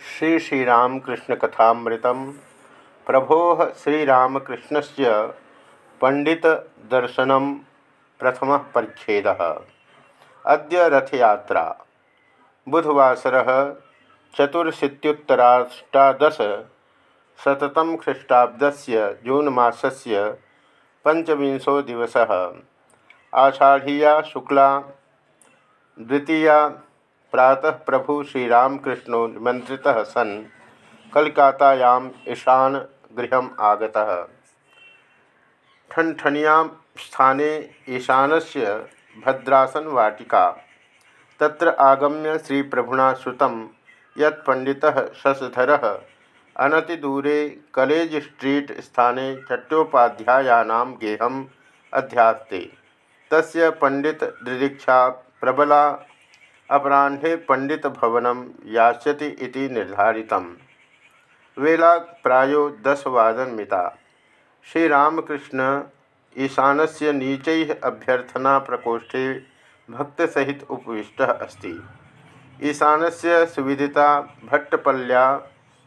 श्री श्रीरामकृष्ण कथामृत प्रभो से पंडित दर्शन प्रथम परिच्छेद। अद्य रथयात्रा। बुधवासर चतुर्शीतुतराष्टादश शतम ख्रीष्टाब्द से जून मसल पंचविंशो दिवस। आषाढ़ीया, शुक्ला, द्वितीया प्रातः प्रभु श्रीरामकृष्ण निमंत्रित सन् कलकातायाम् ईशान गृह आगता। ठनठनियाँ स्थाने ईशानस्य भद्रासन वाटिका तत्र आगम्य श्री प्रभुना श्रुतं यत् पंडितः शशधरः अनतिदूरे कलेज स्ट्रीट स्थाने चट्टोपाध्यायानां गेहम् अध्यास्ते। तस्य पंडित दिदीक्षा प्रबला अपराह्ने पंडितभवनं यास्यति इति निर्धारितम्। वेला प्रायो दशवादनमिता श्रीरामकृष्ण अभ्यर्थना प्रकोष्ठे भक्तसहित उपविष्टः अस्ति। ईशानस्य सुविदिता भट्टपल्या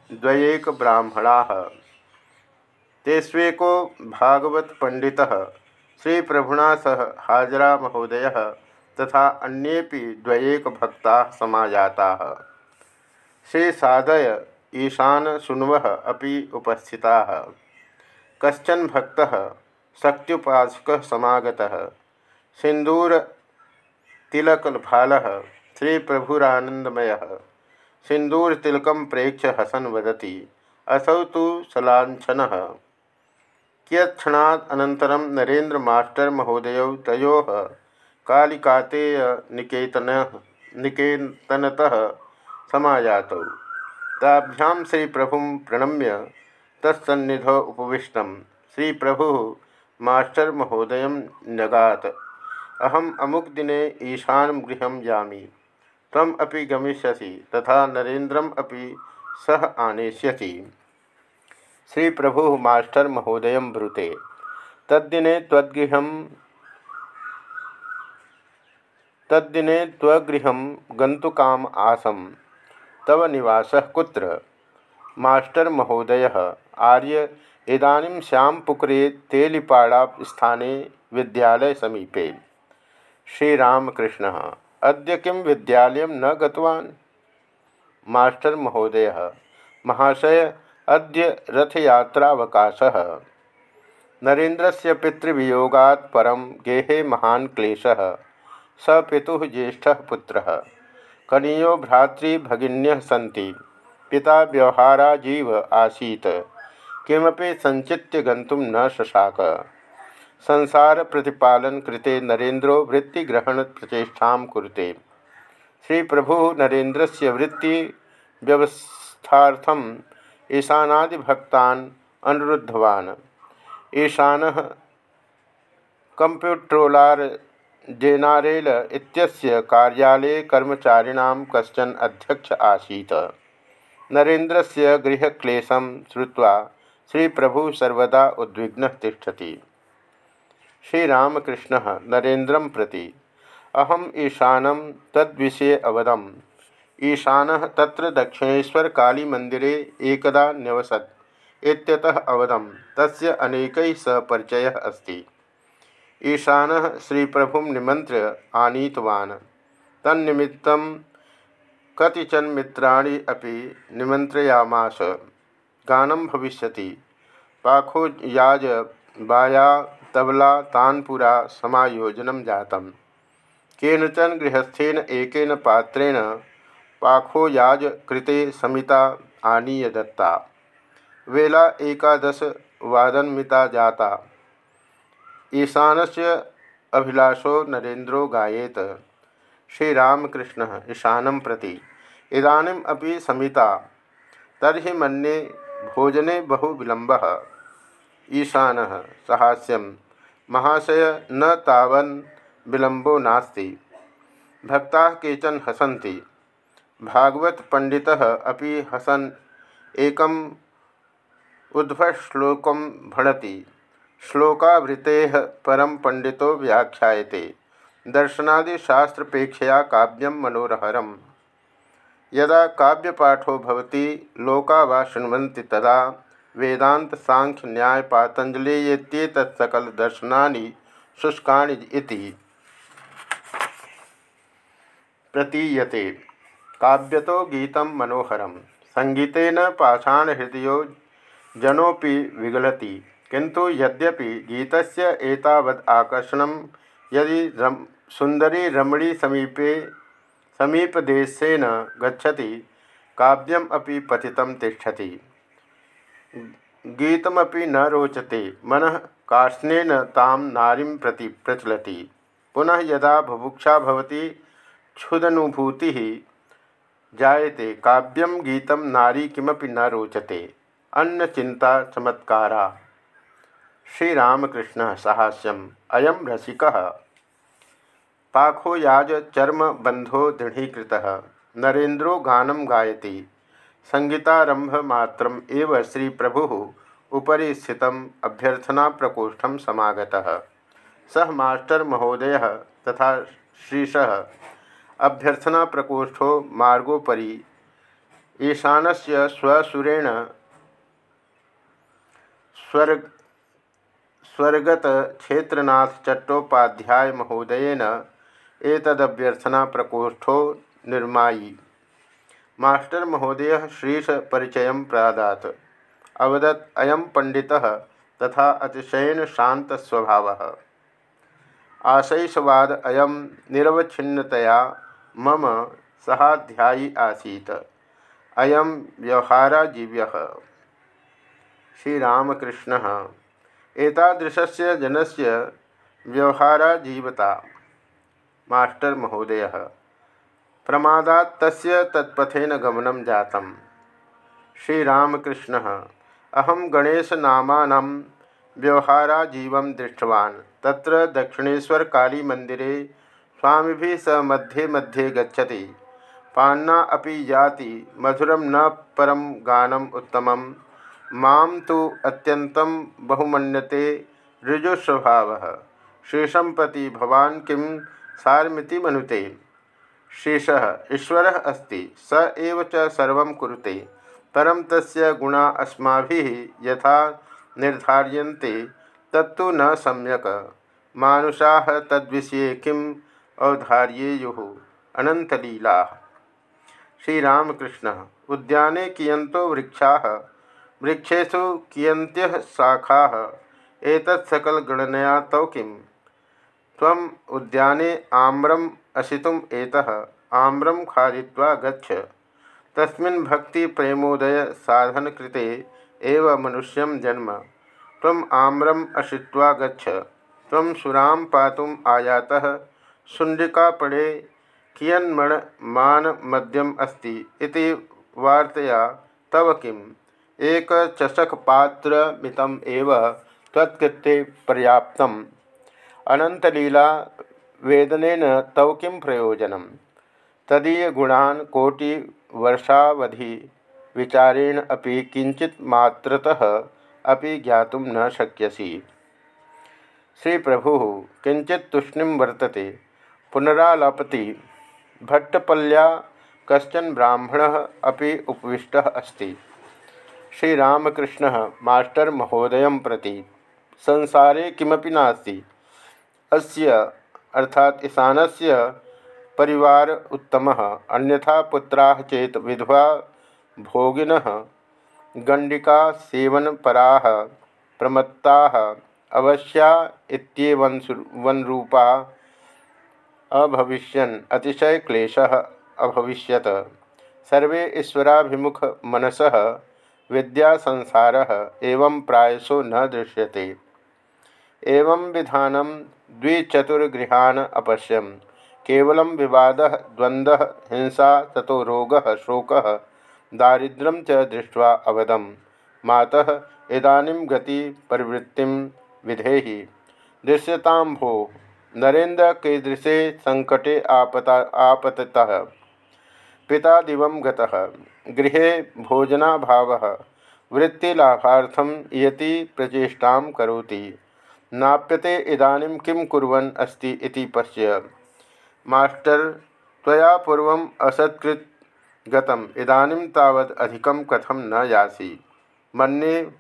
द्वयेक भागवत तेष्वेको श्री प्रभुना सह हाजरा महोदयः तथा अन्येपि द्वयेक भक्ता समाजाता। श्री सादय ईशान सुनव अभी उपस्थिता। कशन भक्त, शक्त्युपासक समागत। श्री प्रभुरानंदमय सिंदूर तिलक प्रेक्ष हसन वदती, असौ तो सलाछन कियत्णानन्तरं नरेन्द्र मास्टर महोदय तयो कालिकातेय निकेतन, निकेतनतः समायातौ। ताभ्यां श्री प्रभु प्रणम्य तत्सन्निध उपविष्ट। श्री प्रभु मास्टर महोदय न्यगात। अहम अमुक दिने ईशान गृह जामी तम अपि गमिष्यसि, तथा नरेन्द्रम अपि सह आनेष्यसि। श्री प्रभु मास्टर महोदय ब्रूते। तद्दिने त्वद्गृह तद्दिने त्वगृह गंतुकाम आसम। तव निवास कुत्र? मास्टर महोदय, आर्य, इदानीं श्यामपुकुरे तेलिपाड़ा स्थाने विद्यालय समीपे। श्रीरामकृष्ण, अद्य किं विद्यालय न गतवान्? मास्टर महोदय, महाशय, अद्य रथयात्रावकाशः। नरेन्द्रस्य पितृवियोगात् परं गेहे महान् क्लेशः। स पिता ज्येष्ठ पुत्र। कनीयो भ्रातृभगिन्यः सी पिता व्यवहाराजीव आसीत्। किमपि संचित्य गंतुम न शशाक। संसार प्रतिपालन कृते नरेन्द्रो वृत्तिग्रहण प्रचेषा कुरुते। श्री प्रभु नरेन्द्र से वृत्ति व्यवस्थार्थम ईशानादिभक्तान् अनुरुद्धवान्। ईशान कंप्यूट्रोलार जेनारेल इत्यस्य कार्यालये कर्मचारिणां कश्चन अध्यक्ष आसीत्। नरेन्द्रस्य गृहक्लेशं श्रुत्वा श्रीप्रभुः सर्वदा उद्विग्नः तिष्ठति। श्रीरामकृष्णः नरेन्द्रं प्रति, अहम् ईशानं तद्विषये अवदम्। ईशानः तत्र दक्षिणेश्वरकालीमन्दिरे एकदा न्यवसत्। इत्यतः अवदं तस्य अनेकैः सह परिचयः अस्ति। ईशान श्री प्रभु निमंत्र्य आनीतवान्। तन्निमित्त कतिचन मित्राणि अपि निमंत्रयामास गानं भविष्यति। पाखोयाज बाया तबला तानपुरा समायोजनं जातम्। केनचन गृहस्थेन एकेन पात्रेण पाखोयाज कृते समिता आनीय दत्ता। वेला एकादशवादनमिता जाता। ईशान से अभिलाषो नरेन्द्रो गायेत। श्रीरामकृष्ण ईशान प्रति। इदानीम अपि समिता। तरी मन्ये भोजने बहु विलंब ईशान सहास्यम। महाशय न तावन विलंबो नास्ति। भक्ता केचन हसन्ति। भागवत पंडित अभी हसन। एक उद्भश्लोक भणति। श्लोकावृते परम पंडितो व्याख्याते दर्शनादिशास्त्रपेक्षया काव्यम मनोरहरम। यदा काव्यपाठो भवति, लोका वा शृण्वन्ति तदा वेदांत सांख्य न्याय पातंजलि येत्येतत् सकल दर्शनानि शुष्काणि इति प्रतीयते। काव्यतो गीतं मनोहरं संगीतेन पाषाणहृदयो जनोपि विगलति। किंतु यद्यपि एतावत् आकर्षणं, यदि रम सुंदरी रमणी समीपे, समीपदेशेन गच्छति, काव्यम अपि पतितं तिष्ठति। गीतमपि न रोचते, मन कार्ष्णेन ताम नारीं प्रति प्रचलति। पुनः यदा बुभुक्षा भवति, क्षुदनुभूति जायते काव्यम गीतम नारी किमपि न रोचते। अन्न चिंता चमत्कारा। श्रीरामकृष्ण साहस्यम अयम रसिकः। पाखो याज चर्म बंधो दृढ़ीकृत। नरेन्द्रो गानम गायति। संगीतारंभ मात्रम श्री प्रभु उपरी स्थित अभ्यर्थना प्रकोष्ठ समागतः। सह मास्टर महोदय तथा श्रीश। अभ्यर्थना प्रकोष्ठो मार्गोपरी ईशान से स्वसुरेण स्वर्ग स्वर्गत क्षेत्रनाथ चट्टोपाध्याय महोदयन एतदभ्यर्थना प्रकोष्ठो निर्मायी। मास्टर महोदय श्रीश परिचय प्रादात। अवदत् अयम पंडितः तथा अतिशयन शांत स्वभाव। आशैषवाद अयम निरवच्छिन्नतया मम सहाध्यायी आसीत्। अयम व्यवहाराजीव्य। श्रीरामकृष्ण। एतादृशस्य जनस्य व्यवहाराजीवता। मास्टर महोदय प्रमादा तस्य तत्पथेन गमनं जातम्। श्रीरामकृष्णः, अहं गणेशनामानं व्यवहाराजीवं दृष्टवान्। तत्र दक्षिणेश्वरकालीमन्दिरे स्वामिभिः सह मध्ये मध्ये गच्छति। पान्ना अपि याति, मधुरं न परं गानम् उत्तमं माँ तु अत्यन्तं बहुमन्यते ऋजुस्वभावः। शेषं प्रति भवान् किं सारमिति मनुते। शेष ईश्वर अस्त, स एव सर्वं कुरुते। परं तस्य गुणा अस्माभिः यथा निर्धार्यन्ते, तत्तु न सम्यक। मानुषाः तद्विषये किम् अवधार्येयुः अनन्तलीलाः। श्रीरामकृष्ण, उद्याने कियन्तो वृक्षाः? वृक्षेषु कियन्त्यः शाखाः। एतत् सकलगणनया तौ किम्? त्वम् उद्याने आम्रम अशितुम एतः। आम्रम खादित्वा गच्छ। तस्मिन् भक्ति प्रेमोदय साधन कृते एव मनुष्यं जन्म। त्वम् आम्रम अशित्वा गच्छ। त्वं सुरां पातुम् आयातः। शुण्डिकापणे कियन्मण मान मद्यम अस्ति इति वार्तया तव किम्? एक चषक पात्र मितम एव त्वत्कृते पर्याप्तम्। अनंतलीला तव किं प्रयोजन तदीय गुणान कोटि वर्षावधि विचारेण अपि किंचित मात्रतः अपि ज्ञात न शक्यसी। श्री प्रभु किंचित तूष्णीम वर्तते। पुनरालपति भट्टपल्या कशन ब्राह्मण अभी उपविष्ट अस्त। श्रीरामकृष्ण मास्टर महोदय प्रति, संसारे किमपि नास्ति। अस्य, अर्थात ईशानस्य परिवार उत्तम, अन्यथा पुत्रा चेत विधवा भोगिन गंडिका सेवनपरा, प्रमत्ता, अवश्या इत्येवन्रूपा अतिशय क्लेश अभविष्यत। सर्वे ईश्वराभिमुख मनस विद्या संसार एवं प्रायसो न दृश्यते। एवं विधानम द्विचतुर्गृहान अपश्यम। केवल विवाद द्वंद हिंसा, ततो रोग, शोक दारिद्र्यम च दृष्ट्वा अवदम। मातः, इदानीं गति प्रवृत्ति विधेहि। दृश्यता भो नरेन्द्र कीदृशे संकटे आपता आपततः। पिता दिव गृह भोजनाभाव। वृत्तिलाभार्थम यति प्रचेषा कौती नाप्यते इदानीं किं कुर्वन् अस्ति इति पश्य। मास्टर, त्वया पूर्वम् असत्कृत गतम। इदानीं तावद अधिकम कथम न यासी। मन्ये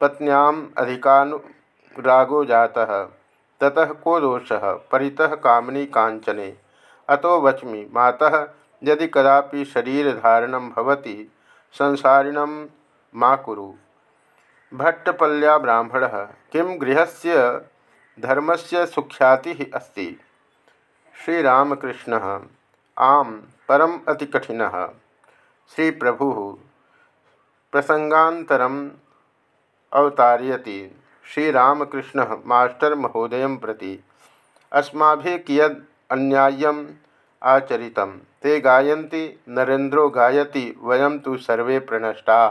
पत्न्याम अधिकानुरागो जातः। ततः को दोषः? परितः कामनी कांचने अतो वच्मि, मातः यदि कदापि शरीरधारणं भवति, संसारिणं मा कुरु। भट्टपल्या ब्राह्मण, किं गृहस्य धर्मस्य सुख्याति अस्ति? श्रीरामकृष्ण, आम, परम अति कठिन श्री प्रभु प्रसंगातरम अवतारयति। श्रीरामकृष्ण मास्टर महोदय प्रति। अस्मा कियद अन्याय्यम? आचरित ते गायन्ति नरेन्द्रो गायति वयम तो सर्वे प्रनष्टा